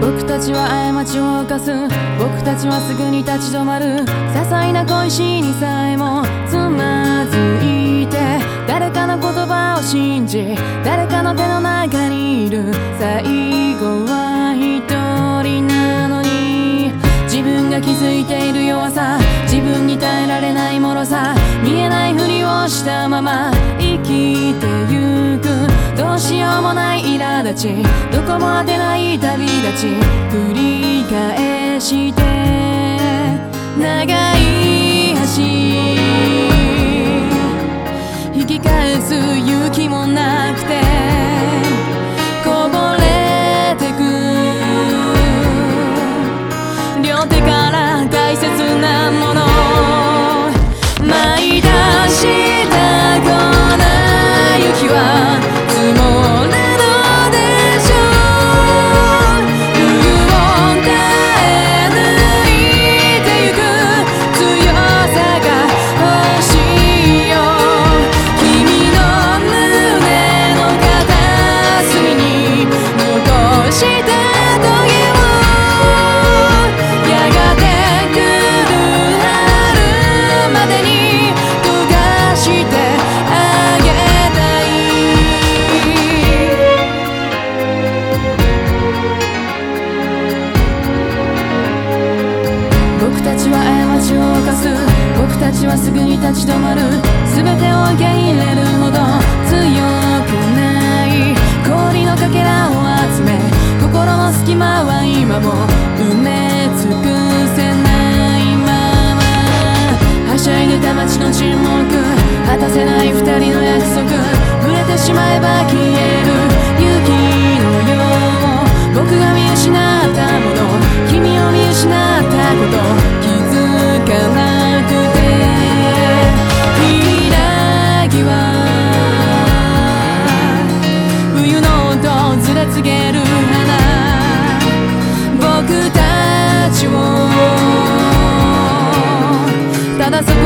僕たちは過ちを犯す。僕たちはすぐに立ち止まる。些細な小石にさえもつまずいて。誰かの言葉を信じ誰かの手の中にいる。最後は一人なのに。自分が気づいている弱さ。自分に耐えられない脆さ。見えないふりをしたまま生きてゆく。どうしようもない苛立ち。どこも当てない旅立ち。繰り返して。長い僕たちは過ちを犯す。僕たちはすぐに立ち止まる。全てを受け入れるほど強くない。氷のかけらを集め。心の隙間は今も埋め尽くせないまま。はしゃいでた街の沈黙。果たせない二人の約束。触れてしまえば消える。ただそこで見下ろして